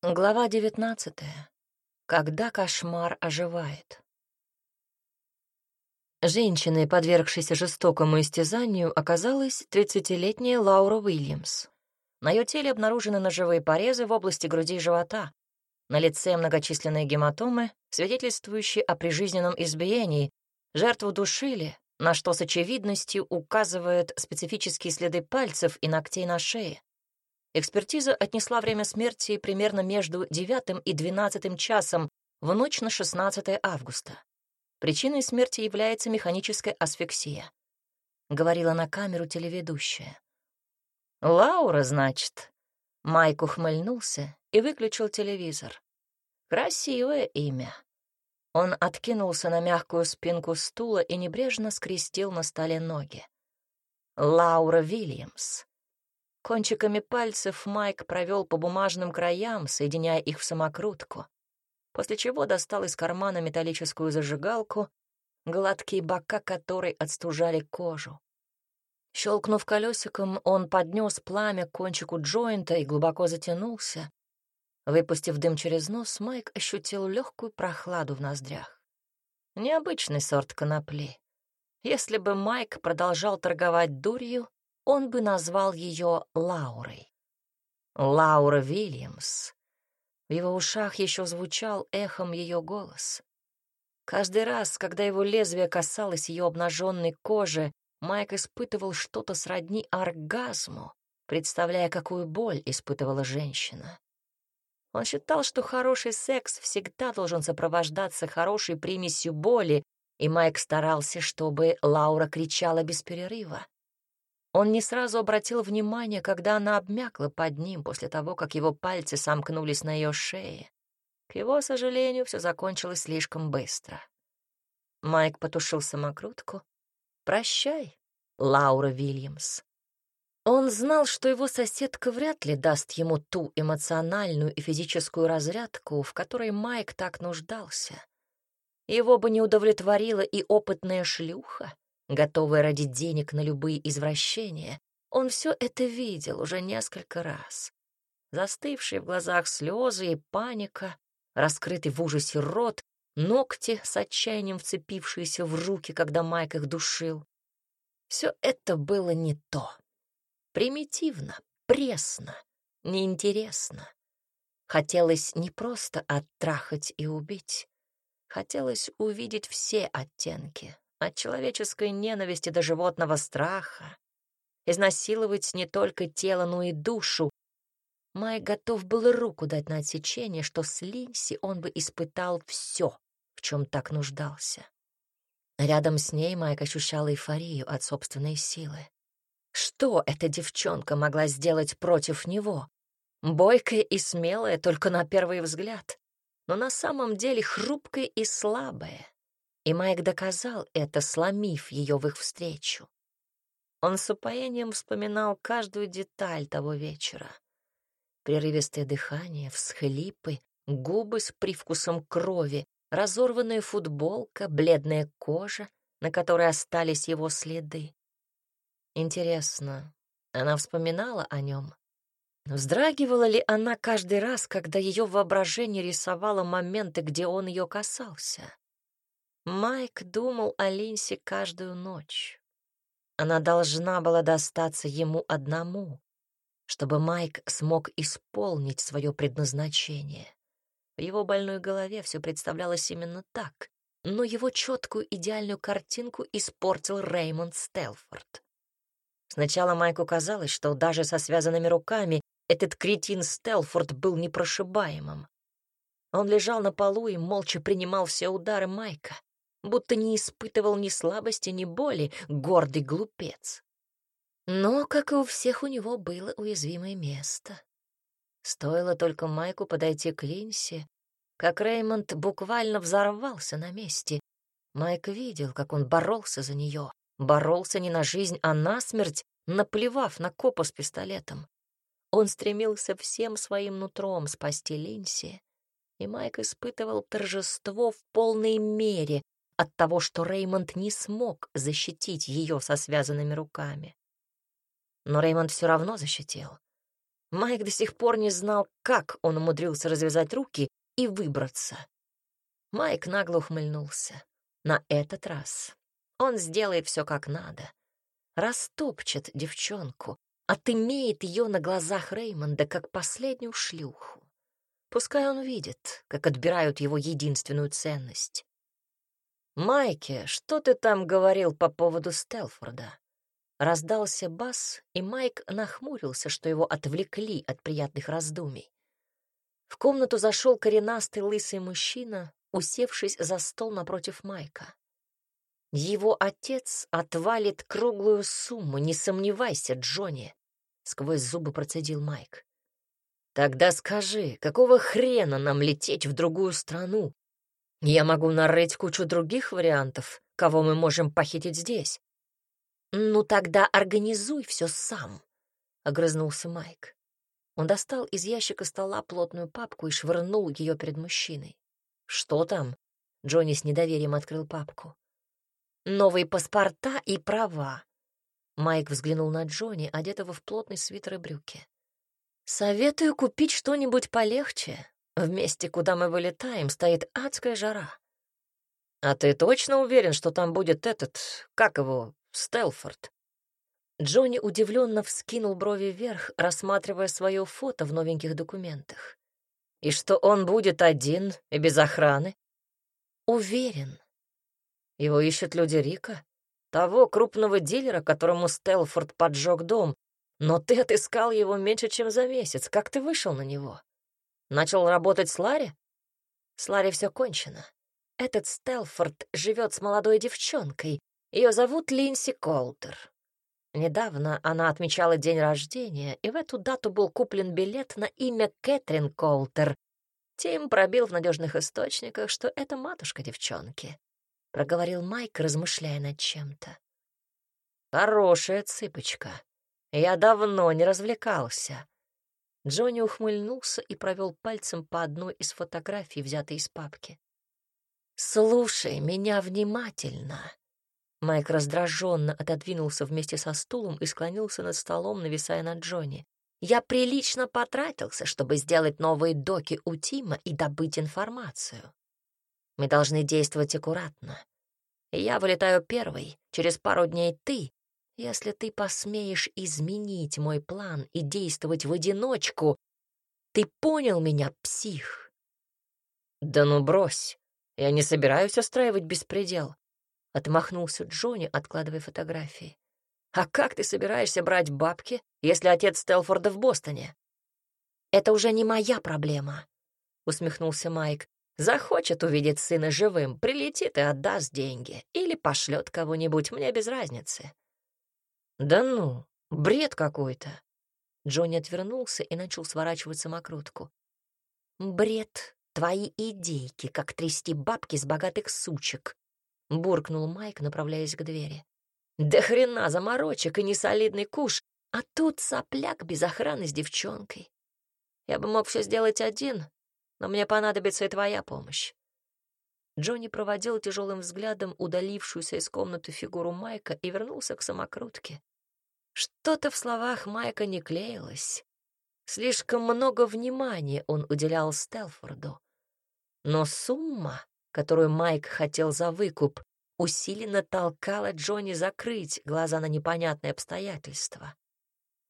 Глава девятнадцатая. Когда кошмар оживает. Женщиной, подвергшейся жестокому истязанию, оказалась тридцатилетняя Лаура Уильямс. На ее теле обнаружены ножевые порезы в области груди и живота. На лице многочисленные гематомы, свидетельствующие о прижизненном избиении. Жертву душили, на что с очевидностью указывают специфические следы пальцев и ногтей на шее. Экспертиза отнесла время смерти примерно между 9 и 12 часом в ночь на 16 августа. Причиной смерти является механическая асфиксия. Говорила на камеру телеведущая. «Лаура, значит?» Майк ухмыльнулся и выключил телевизор. «Красивое имя». Он откинулся на мягкую спинку стула и небрежно скрестил на столе ноги. «Лаура Вильямс». Кончиками пальцев Майк провел по бумажным краям, соединяя их в самокрутку, после чего достал из кармана металлическую зажигалку, гладкие бока которой отстужали кожу. Щелкнув колесиком, он поднес пламя к кончику джойнта и глубоко затянулся. Выпустив дым через нос, Майк ощутил легкую прохладу в ноздрях. Необычный сорт конопли. Если бы Майк продолжал торговать дурью, он бы назвал ее Лаурой. Лаура Вильямс. В его ушах еще звучал эхом ее голос. Каждый раз, когда его лезвие касалось ее обнаженной кожи, Майк испытывал что-то сродни оргазму, представляя, какую боль испытывала женщина. Он считал, что хороший секс всегда должен сопровождаться хорошей примесью боли, и Майк старался, чтобы Лаура кричала без перерыва. Он не сразу обратил внимание, когда она обмякла под ним после того, как его пальцы сомкнулись на ее шее. К его сожалению, все закончилось слишком быстро. Майк потушил самокрутку. «Прощай, Лаура Вильямс». Он знал, что его соседка вряд ли даст ему ту эмоциональную и физическую разрядку, в которой Майк так нуждался. Его бы не удовлетворила и опытная шлюха, готовый ради денег на любые извращения, он все это видел уже несколько раз. Застывшие в глазах слезы и паника, раскрытый в ужасе рот, ногти с отчаянием вцепившиеся в руки, когда Майк их душил. Все это было не то. Примитивно, пресно, неинтересно. Хотелось не просто оттрахать и убить. Хотелось увидеть все оттенки, от человеческой ненависти до животного страха, изнасиловать не только тело, но и душу. Майк готов был руку дать на отсечение, что с Линси он бы испытал все, в чем так нуждался. Рядом с ней Майк ощущал эйфорию от собственной силы. Что эта девчонка могла сделать против него? Бойкая и смелая только на первый взгляд, но на самом деле хрупкая и слабая. И Майк доказал это, сломив ее в их встречу. Он с упоением вспоминал каждую деталь того вечера. Прерывистое дыхание, всхлипы, губы с привкусом крови, разорванная футболка, бледная кожа, на которой остались его следы. Интересно, она вспоминала о нем? Вздрагивала ли она каждый раз, когда ее воображение рисовало моменты, где он ее касался? Майк думал о Линсе каждую ночь. Она должна была достаться ему одному, чтобы Майк смог исполнить свое предназначение. В его больной голове все представлялось именно так, но его четкую идеальную картинку испортил Реймонд Стелфорд. Сначала Майку казалось, что даже со связанными руками этот кретин Стелфорд был непрошибаемым. Он лежал на полу и молча принимал все удары Майка будто не испытывал ни слабости, ни боли, гордый глупец. Но, как и у всех, у него было уязвимое место. Стоило только Майку подойти к Линсе, как Реймонд буквально взорвался на месте. Майк видел, как он боролся за нее, боролся не на жизнь, а на смерть, наплевав на копа с пистолетом. Он стремился всем своим нутром спасти Линси, и Майк испытывал торжество в полной мере, от того, что Реймонд не смог защитить ее со связанными руками. Но Реймонд все равно защитил. Майк до сих пор не знал, как он умудрился развязать руки и выбраться. Майк нагло ухмыльнулся. На этот раз он сделает все как надо. Растопчет девчонку, отымеет ее на глазах Реймонда, как последнюю шлюху. Пускай он видит, как отбирают его единственную ценность. «Майки, что ты там говорил по поводу Стелфорда?» Раздался бас, и Майк нахмурился, что его отвлекли от приятных раздумий. В комнату зашел коренастый лысый мужчина, усевшись за стол напротив Майка. Его отец отвалит круглую сумму, не сомневайся, Джонни, сквозь зубы процедил Майк. Тогда скажи, какого хрена нам лететь в другую страну? Я могу нарыть кучу других вариантов, кого мы можем похитить здесь. «Ну тогда организуй все сам», — огрызнулся Майк. Он достал из ящика стола плотную папку и швырнул ее перед мужчиной. «Что там?» — Джонни с недоверием открыл папку. «Новые паспорта и права». Майк взглянул на Джонни, одетого в плотный свитер и брюки. «Советую купить что-нибудь полегче. В месте, куда мы вылетаем, стоит адская жара». «А ты точно уверен, что там будет этот, как его, Стелфорд. Джонни удивленно вскинул брови вверх, рассматривая свое фото в новеньких документах. И что он будет один и без охраны? Уверен. Его ищут люди Рика, того крупного дилера, которому Стелфорд поджег дом, но ты отыскал его меньше, чем за месяц. Как ты вышел на него? Начал работать с Ларри? С Ларри все кончено. Этот Стелфорд живет с молодой девчонкой, ее зовут Линси Колтер. Недавно она отмечала день рождения, и в эту дату был куплен билет на имя Кэтрин Колтер. Тим пробил в надежных источниках, что это матушка девчонки. Проговорил Майк, размышляя над чем-то. Хорошая цыпочка. Я давно не развлекался. Джонни ухмыльнулся и провел пальцем по одной из фотографий, взятой из папки. «Слушай меня внимательно», Майк раздраженно отодвинулся вместе со стулом и склонился над столом, нависая над Джонни. «Я прилично потратился, чтобы сделать новые доки у Тима и добыть информацию. Мы должны действовать аккуратно. Я вылетаю первый, через пару дней ты. Если ты посмеешь изменить мой план и действовать в одиночку, ты понял меня, псих?» «Да ну брось, я не собираюсь устраивать беспредел. Отмахнулся Джонни, откладывая фотографии. «А как ты собираешься брать бабки, если отец Стелфорда в Бостоне?» «Это уже не моя проблема», — усмехнулся Майк. «Захочет увидеть сына живым, прилетит и отдаст деньги. Или пошлет кого-нибудь, мне без разницы». «Да ну, бред какой-то». Джонни отвернулся и начал сворачивать самокрутку. «Бред, твои идейки, как трясти бабки с богатых сучек», — буркнул Майк, направляясь к двери. «Да хрена заморочек и несолидный куш, а тут сопляк без охраны с девчонкой. Я бы мог все сделать один, но мне понадобится и твоя помощь». Джонни проводил тяжелым взглядом удалившуюся из комнаты фигуру Майка и вернулся к самокрутке. Что-то в словах Майка не клеилось. Слишком много внимания он уделял Стелфорду. Но сумма которую Майк хотел за выкуп, усиленно толкала Джонни закрыть глаза на непонятные обстоятельства.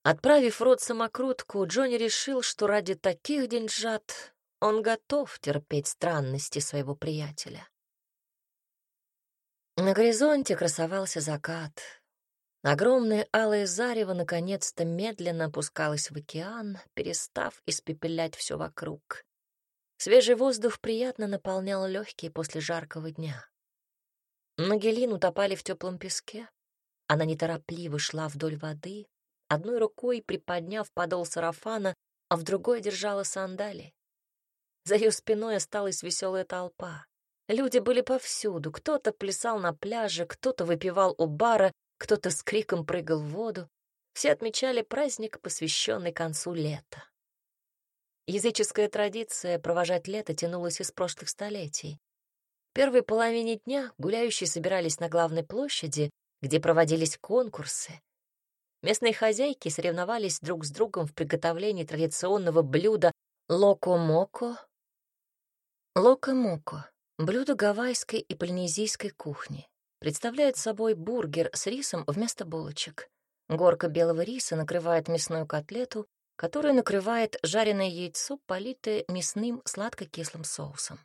Отправив рот самокрутку, Джонни решил, что ради таких деньжат он готов терпеть странности своего приятеля. На горизонте красовался закат. Огромное алое зарево наконец-то медленно опускалось в океан, перестав испепелять все вокруг. Свежий воздух приятно наполнял легкие после жаркого дня. Ноги утопали в теплом песке. Она неторопливо шла вдоль воды, одной рукой приподняв подол сарафана, а в другой держала сандали. За ее спиной осталась веселая толпа. Люди были повсюду. Кто-то плясал на пляже, кто-то выпивал у бара, кто-то с криком прыгал в воду. Все отмечали праздник, посвященный концу лета. Языческая традиция провожать лето тянулась из прошлых столетий. В первой половине дня гуляющие собирались на главной площади, где проводились конкурсы. Местные хозяйки соревновались друг с другом в приготовлении традиционного блюда локо-моко. Локо-моко — блюдо гавайской и полинезийской кухни. Представляет собой бургер с рисом вместо булочек. Горка белого риса накрывает мясную котлету, которую накрывает жареное яйцо, политое мясным сладко-кислым соусом.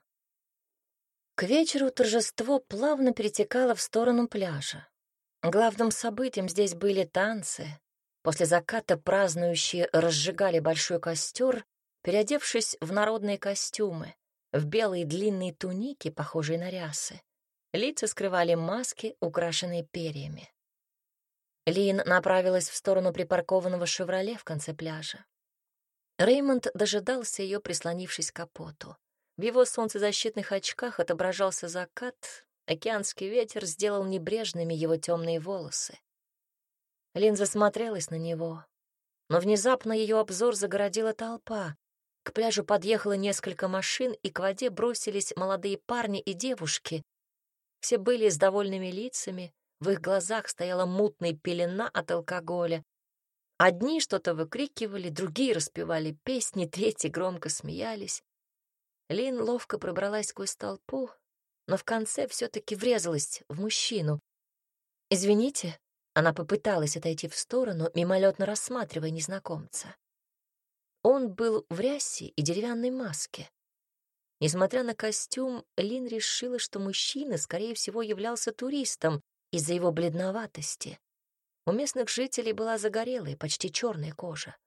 К вечеру торжество плавно перетекало в сторону пляжа. Главным событием здесь были танцы. После заката празднующие разжигали большой костер, переодевшись в народные костюмы, в белые длинные туники, похожие на рясы. Лица скрывали маски, украшенные перьями. Лин направилась в сторону припаркованного «Шевроле» в конце пляжа. Реймонд дожидался ее, прислонившись к капоту. В его солнцезащитных очках отображался закат, Океанский ветер сделал небрежными его темные волосы. Линза смотрелась на него, но внезапно ее обзор загородила толпа. К пляжу подъехало несколько машин, и к воде бросились молодые парни и девушки. Все были с довольными лицами, в их глазах стояла мутная пелена от алкоголя. Одни что-то выкрикивали, другие распевали песни, третьи громко смеялись. Лин ловко пробралась сквозь толпу, но в конце все таки врезалась в мужчину. «Извините», — она попыталась отойти в сторону, мимолетно рассматривая незнакомца. Он был в рясе и деревянной маске. Несмотря на костюм, Лин решила, что мужчина, скорее всего, являлся туристом из-за его бледноватости. У местных жителей была загорелая, почти черная кожа.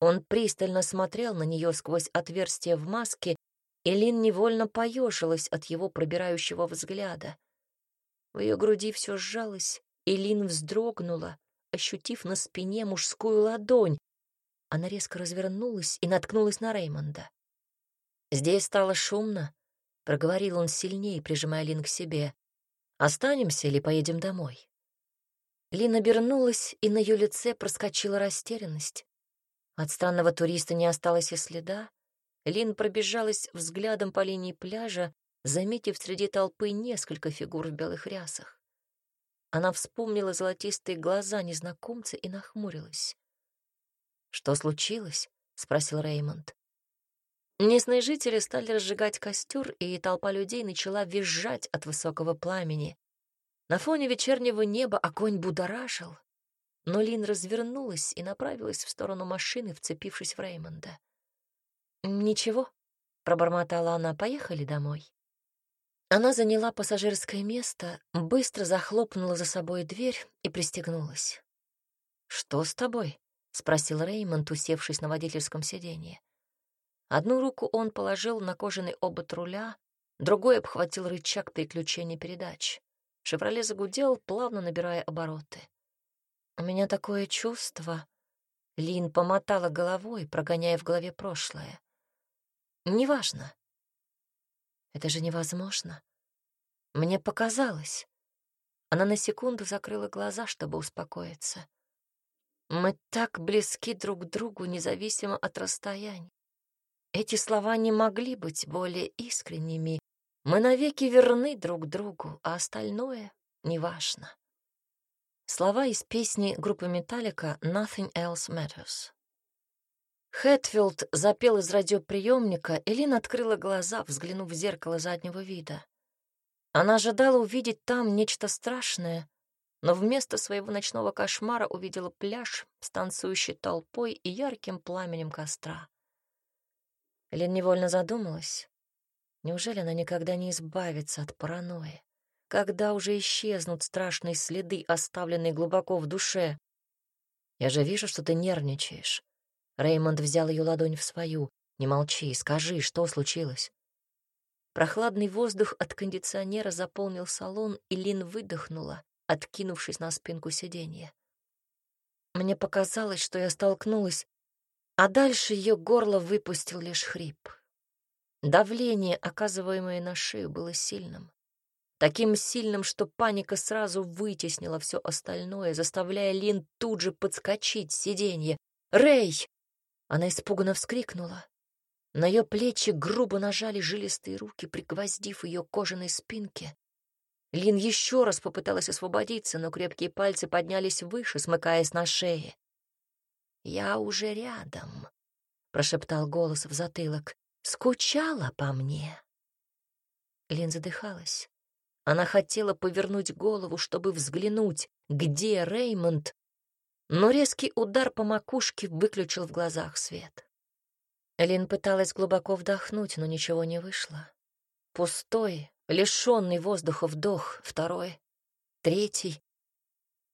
Он пристально смотрел на нее сквозь отверстие в маске Элин невольно поежилась от его пробирающего взгляда. В ее груди все сжалось, Элин вздрогнула, ощутив на спине мужскую ладонь. Она резко развернулась и наткнулась на Реймонда. «Здесь стало шумно», — проговорил он сильнее, прижимая Лин к себе. «Останемся или поедем домой?» Лин обернулась, и на ее лице проскочила растерянность. От странного туриста не осталось и следа. Лин пробежалась взглядом по линии пляжа, заметив среди толпы несколько фигур в белых рясах. Она вспомнила золотистые глаза незнакомца и нахмурилась. «Что случилось?» — спросил Реймонд. Местные жители стали разжигать костер, и толпа людей начала визжать от высокого пламени. На фоне вечернего неба огонь будоражил, но Лин развернулась и направилась в сторону машины, вцепившись в Реймонда. «Ничего», — пробормотала она, — «поехали домой». Она заняла пассажирское место, быстро захлопнула за собой дверь и пристегнулась. «Что с тобой?» — спросил Реймонд, усевшись на водительском сиденье. Одну руку он положил на кожаный обод руля, другой обхватил рычаг переключения передач. «Шевроле» загудел, плавно набирая обороты. «У меня такое чувство...» Лин помотала головой, прогоняя в голове прошлое. Неважно. Это же невозможно. Мне показалось. Она на секунду закрыла глаза, чтобы успокоиться. Мы так близки друг к другу, независимо от расстояния. Эти слова не могли быть более искренними. Мы навеки верны друг другу, а остальное неважно. Слова из песни группы Металлика «Nothing Else Matters». Хэтфилд запел из радиоприемника, и Лин открыла глаза, взглянув в зеркало заднего вида. Она ожидала увидеть там нечто страшное, но вместо своего ночного кошмара увидела пляж с танцующей толпой и ярким пламенем костра. Лин невольно задумалась. Неужели она никогда не избавится от паранойи? Когда уже исчезнут страшные следы, оставленные глубоко в душе? Я же вижу, что ты нервничаешь. Реймонд взял ее ладонь в свою. «Не молчи, скажи, что случилось?» Прохладный воздух от кондиционера заполнил салон, и Лин выдохнула, откинувшись на спинку сиденья. Мне показалось, что я столкнулась, а дальше ее горло выпустил лишь хрип. Давление, оказываемое на шею, было сильным. Таким сильным, что паника сразу вытеснила все остальное, заставляя Лин тут же подскочить с сиденья. «Рэй!» Она испуганно вскрикнула. На ее плечи грубо нажали жилистые руки, пригвоздив ее кожаной спинке. Лин еще раз попыталась освободиться, но крепкие пальцы поднялись выше, смыкаясь на шее. «Я уже рядом», — прошептал голос в затылок. «Скучала по мне». Лин задыхалась. Она хотела повернуть голову, чтобы взглянуть, где Реймонд, но резкий удар по макушке выключил в глазах свет. Лин пыталась глубоко вдохнуть, но ничего не вышло. Пустой, лишенный воздуха вдох, второй, третий.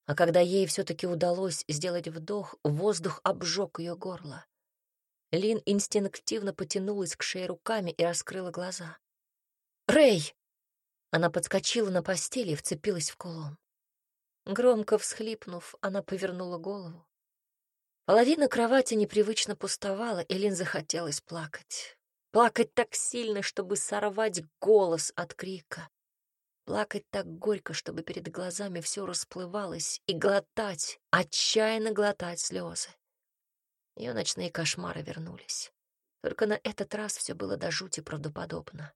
А когда ей все-таки удалось сделать вдох, воздух обжег ее горло. Лин инстинктивно потянулась к шее руками и раскрыла глаза. «Рэй!» Она подскочила на постели и вцепилась в кулон. Громко всхлипнув, она повернула голову. Половина кровати непривычно пустовала, и Лин захотелось плакать. Плакать так сильно, чтобы сорвать голос от крика. Плакать так горько, чтобы перед глазами все расплывалось, и глотать, отчаянно глотать слезы. Ее ночные кошмары вернулись. Только на этот раз все было до жути правдоподобно.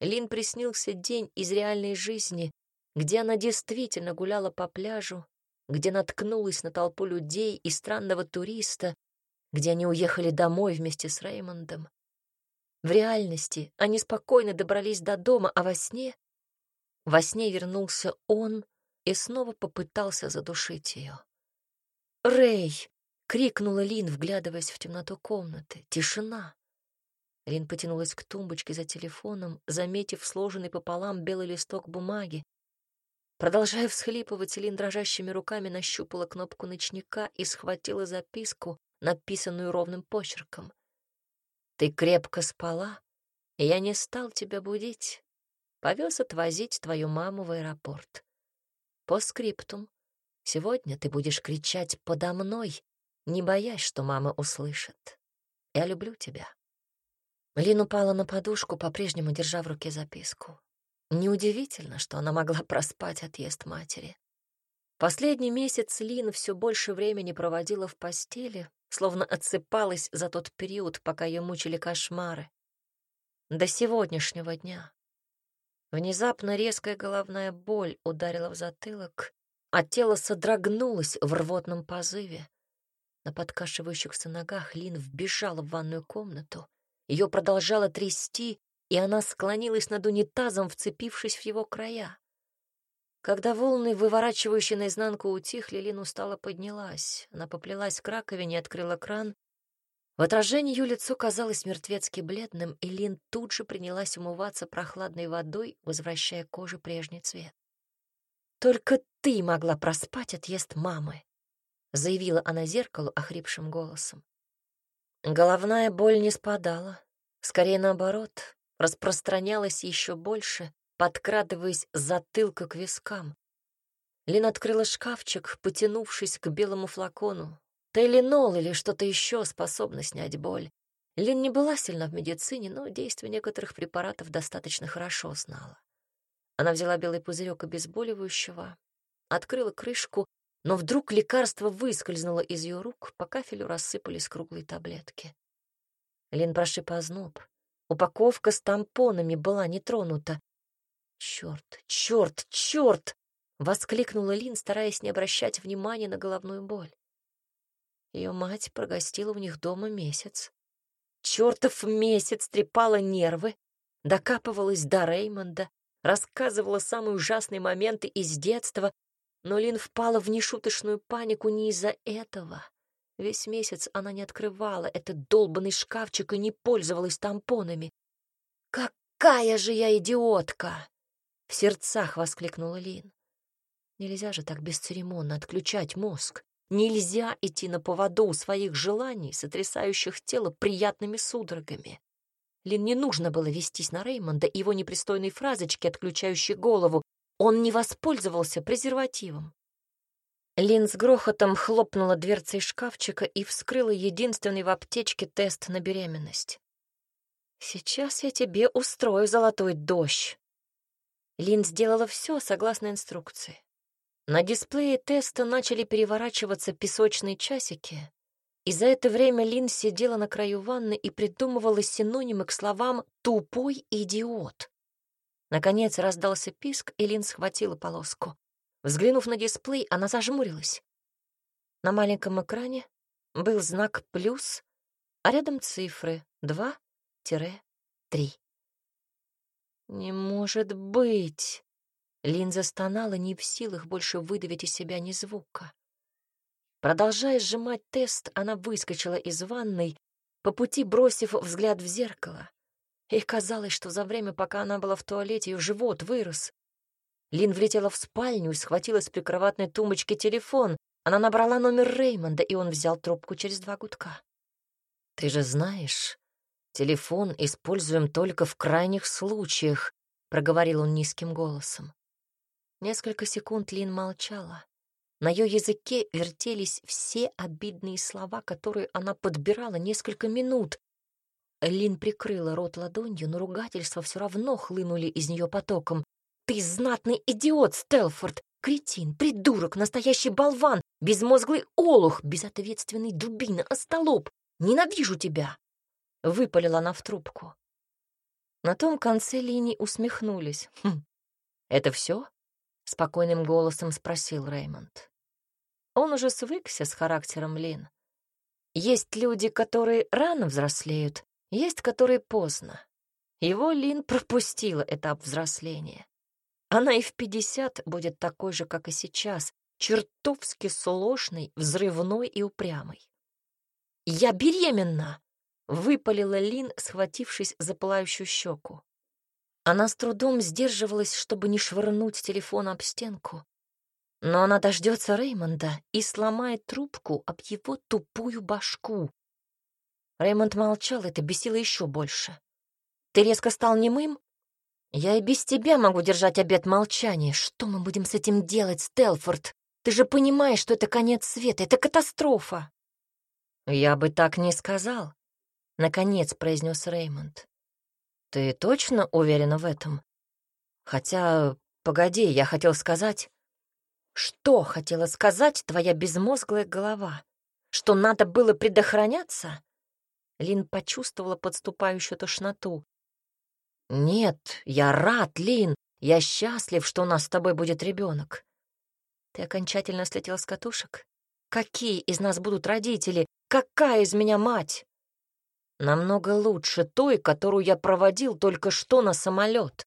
Лин приснился день из реальной жизни, где она действительно гуляла по пляжу, где наткнулась на толпу людей и странного туриста, где они уехали домой вместе с Реймондом. В реальности они спокойно добрались до дома, а во сне... Во сне вернулся он и снова попытался задушить ее. «Рэй!» — крикнула Лин, вглядываясь в темноту комнаты. «Тишина!» Лин потянулась к тумбочке за телефоном, заметив сложенный пополам белый листок бумаги. Продолжая всхлипывать, Лин дрожащими руками нащупала кнопку ночника и схватила записку, написанную ровным почерком. «Ты крепко спала, и я не стал тебя будить. Повез отвозить твою маму в аэропорт. По скриптум. Сегодня ты будешь кричать подо мной, не боясь, что мама услышит. Я люблю тебя». Лин упала на подушку, по-прежнему держа в руке записку. Неудивительно, что она могла проспать отъезд матери. Последний месяц Лин все больше времени проводила в постели, словно отсыпалась за тот период, пока ее мучили кошмары. До сегодняшнего дня. Внезапно резкая головная боль ударила в затылок, а тело содрогнулось в рвотном позыве. На подкашивающихся ногах Лин вбежала в ванную комнату, ее продолжало трясти, и она склонилась над унитазом, вцепившись в его края. Когда волны, выворачивающие наизнанку, утихли, Лин устало поднялась. Она поплелась к раковине, открыла кран. В отражении ее лицо казалось мертвецки бледным, и Лин тут же принялась умываться прохладной водой, возвращая коже прежний цвет. «Только ты могла проспать отъезд мамы», — заявила она зеркалу охрипшим голосом. Головная боль не спадала. Скорее наоборот, распространялась еще больше, подкрадываясь затылка к вискам. Лин открыла шкафчик, потянувшись к белому флакону. Тейлинол или что-то еще способно снять боль. Лин не была сильна в медицине, но действие некоторых препаратов достаточно хорошо знала. Она взяла белый пузырек обезболивающего, открыла крышку но вдруг лекарство выскользнуло из ее рук, по кафелю рассыпались круглые таблетки. Лин прошиб озноб. Упаковка с тампонами была не тронута. «Черт, черт, черт!» — воскликнула Лин, стараясь не обращать внимания на головную боль. Ее мать прогостила у них дома месяц. Чертов месяц трепала нервы, докапывалась до Реймонда, рассказывала самые ужасные моменты из детства, но Лин впала в нешуточную панику не из-за этого. Весь месяц она не открывала этот долбанный шкафчик и не пользовалась тампонами. «Какая же я идиотка!» — в сердцах воскликнула Лин. Нельзя же так бесцеремонно отключать мозг. Нельзя идти на поводу у своих желаний, сотрясающих тело приятными судорогами. Лин не нужно было вестись на Реймонда и его непристойной фразочки, отключающей голову, он не воспользовался презервативом. Лин с грохотом хлопнула дверцей шкафчика и вскрыла единственный в аптечке тест на беременность. «Сейчас я тебе устрою золотой дождь». Лин сделала все согласно инструкции. На дисплее теста начали переворачиваться песочные часики, и за это время Лин сидела на краю ванны и придумывала синонимы к словам «тупой идиот». Наконец раздался писк, и Лин схватила полоску. Взглянув на дисплей, она зажмурилась. На маленьком экране был знак «плюс», а рядом цифры 2-3. «Не может быть!» Лин застонала, не в силах больше выдавить из себя ни звука. Продолжая сжимать тест, она выскочила из ванной, по пути бросив взгляд в зеркало. Ей казалось, что за время, пока она была в туалете, ее живот вырос. Лин влетела в спальню и схватила с прикроватной тумбочки телефон. Она набрала номер Реймонда, и он взял трубку через два гудка. «Ты же знаешь, телефон используем только в крайних случаях», — проговорил он низким голосом. Несколько секунд Лин молчала. На ее языке вертелись все обидные слова, которые она подбирала несколько минут. Лин прикрыла рот ладонью, но ругательства все равно хлынули из нее потоком. «Ты знатный идиот, Стелфорд! Кретин, придурок, настоящий болван, безмозглый олух, безответственный дубина, остолоп! Ненавижу тебя!» Выпалила она в трубку. На том конце линии усмехнулись. «Хм, это все? — спокойным голосом спросил Реймонд. Он уже свыкся с характером Лин. Есть люди, которые рано взрослеют, есть, которые поздно. Его Лин пропустила этап взросления. Она и в пятьдесят будет такой же, как и сейчас, чертовски сложной, взрывной и упрямой. «Я беременна!» — выпалила Лин, схватившись за пылающую щеку. Она с трудом сдерживалась, чтобы не швырнуть телефон об стенку. Но она дождется Реймонда и сломает трубку об его тупую башку. Реймонд молчал, это бесило еще больше. «Ты резко стал немым? Я и без тебя могу держать обет молчания. Что мы будем с этим делать, Стелфорд? Ты же понимаешь, что это конец света, это катастрофа!» «Я бы так не сказал», — наконец произнес Реймонд. Ты точно уверена в этом? Хотя, погоди, я хотел сказать... Что хотела сказать твоя безмозглая голова? Что надо было предохраняться? Лин почувствовала подступающую тошноту. «Нет, я рад, Лин. Я счастлив, что у нас с тобой будет ребенок. Ты окончательно слетел с катушек? Какие из нас будут родители? Какая из меня мать? Намного лучше той, которую я проводил только что на самолет,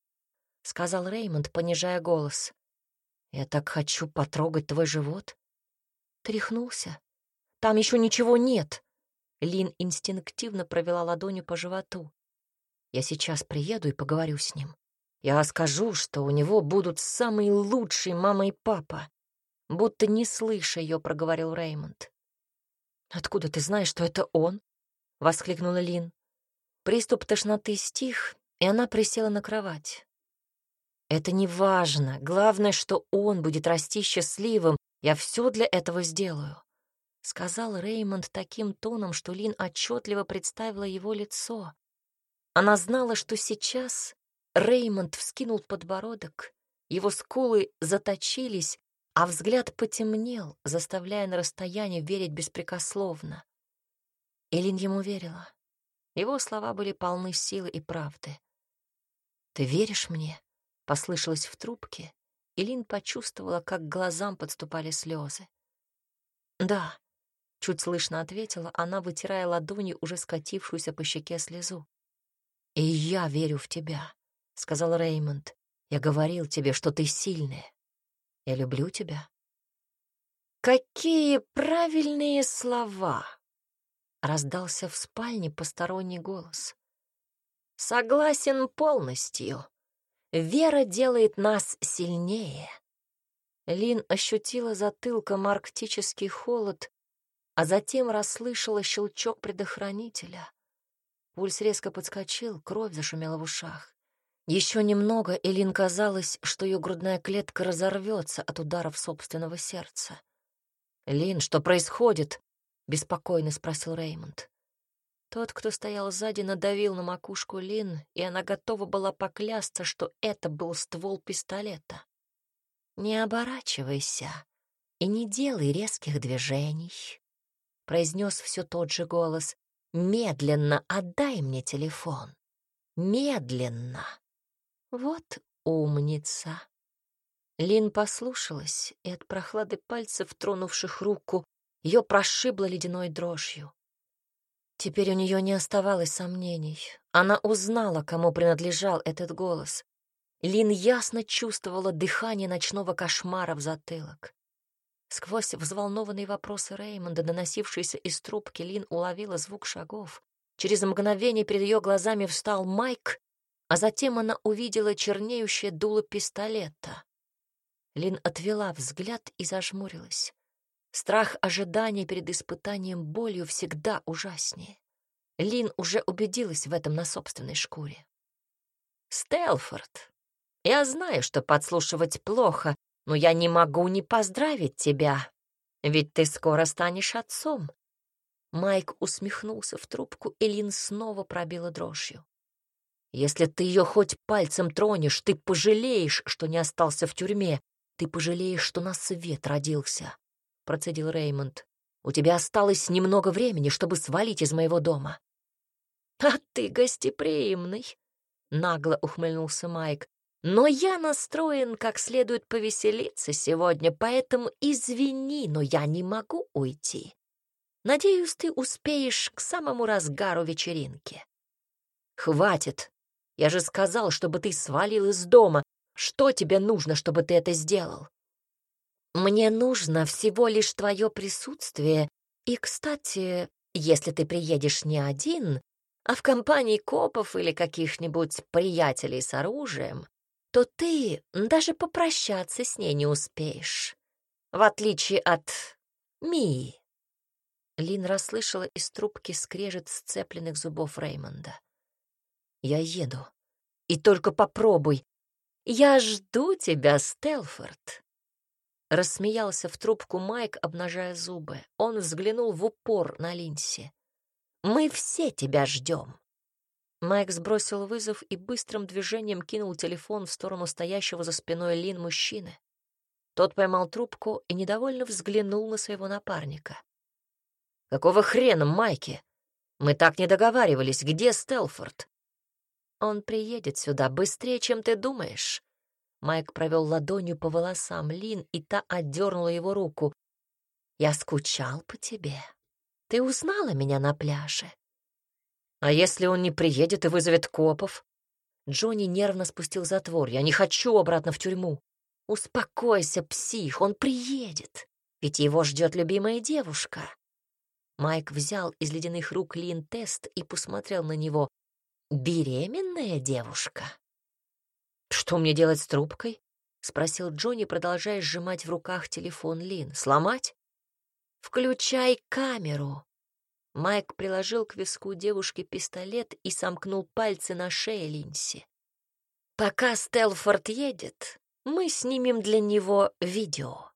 сказал Реймонд, понижая голос. Я так хочу потрогать твой живот. Тряхнулся. Там еще ничего нет. Лин инстинктивно провела ладонью по животу. Я сейчас приеду и поговорю с ним. Я скажу, что у него будут самые лучшие мама и папа. Будто не слыша ее, проговорил Реймонд. Откуда ты знаешь, что это он? — воскликнула Лин. Приступ тошноты стих, и она присела на кровать. «Это не важно. Главное, что он будет расти счастливым. Я все для этого сделаю», — сказал Реймонд таким тоном, что Лин отчетливо представила его лицо. Она знала, что сейчас Реймонд вскинул подбородок, его скулы заточились, а взгляд потемнел, заставляя на расстоянии верить беспрекословно. Элин ему верила. Его слова были полны силы и правды. «Ты веришь мне?» — послышалось в трубке, и Лин почувствовала, как к глазам подступали слезы. «Да», — чуть слышно ответила, она вытирая ладонью уже скатившуюся по щеке слезу. «И я верю в тебя», — сказал Реймонд. «Я говорил тебе, что ты сильная. Я люблю тебя». «Какие правильные слова!» Раздался в спальне посторонний голос. «Согласен полностью. Вера делает нас сильнее». Лин ощутила затылком арктический холод, а затем расслышала щелчок предохранителя. Пульс резко подскочил, кровь зашумела в ушах. Еще немного, и Лин казалось, что ее грудная клетка разорвется от ударов собственного сердца. «Лин, что происходит?» — беспокойно спросил Реймонд. Тот, кто стоял сзади, надавил на макушку Лин, и она готова была поклясться, что это был ствол пистолета. «Не оборачивайся и не делай резких движений», — произнес все тот же голос. «Медленно отдай мне телефон. Медленно». «Вот умница. Лин послушалась, и от прохлады пальцев, тронувших руку, ее прошибло ледяной дрожью. Теперь у нее не оставалось сомнений. Она узнала, кому принадлежал этот голос. Лин ясно чувствовала дыхание ночного кошмара в затылок. Сквозь взволнованные вопросы Реймонда, доносившиеся из трубки, Лин уловила звук шагов. Через мгновение перед ее глазами встал Майк, а затем она увидела чернеющее дуло пистолета. Лин отвела взгляд и зажмурилась. Страх ожидания перед испытанием болью всегда ужаснее. Лин уже убедилась в этом на собственной шкуре. «Стелфорд, я знаю, что подслушивать плохо, но я не могу не поздравить тебя, ведь ты скоро станешь отцом». Майк усмехнулся в трубку, и Лин снова пробила дрожью. «Если ты ее хоть пальцем тронешь, ты пожалеешь, что не остался в тюрьме, «Ты пожалеешь, что на свет родился», — процедил Реймонд. «У тебя осталось немного времени, чтобы свалить из моего дома». «А ты гостеприимный», — нагло ухмыльнулся Майк. «Но я настроен как следует повеселиться сегодня, поэтому извини, но я не могу уйти. Надеюсь, ты успеешь к самому разгару вечеринки». «Хватит! Я же сказал, чтобы ты свалил из дома, что тебе нужно, чтобы ты это сделал? Мне нужно всего лишь твое присутствие. И, кстати, если ты приедешь не один, а в компании копов или каких-нибудь приятелей с оружием, то ты даже попрощаться с ней не успеешь. В отличие от Мии. Лин расслышала из трубки скрежет сцепленных зубов Реймонда. «Я еду. И только попробуй, «Я жду тебя, Стелфорд!» Рассмеялся в трубку Майк, обнажая зубы. Он взглянул в упор на Линси. «Мы все тебя ждем!» Майк сбросил вызов и быстрым движением кинул телефон в сторону стоящего за спиной Лин мужчины. Тот поймал трубку и недовольно взглянул на своего напарника. «Какого хрена, Майки? Мы так не договаривались. Где Стелфорд?» Он приедет сюда быстрее, чем ты думаешь. Майк провел ладонью по волосам Лин, и та отдернула его руку. Я скучал по тебе. Ты узнала меня на пляже. А если он не приедет и вызовет копов? Джонни нервно спустил затвор. Я не хочу обратно в тюрьму. Успокойся, псих, он приедет. Ведь его ждет любимая девушка. Майк взял из ледяных рук Лин тест и посмотрел на него беременная девушка. «Что мне делать с трубкой?» — спросил Джонни, продолжая сжимать в руках телефон Лин. «Сломать?» «Включай камеру!» Майк приложил к виску девушки пистолет и сомкнул пальцы на шее Линси. «Пока Стелфорд едет, мы снимем для него видео».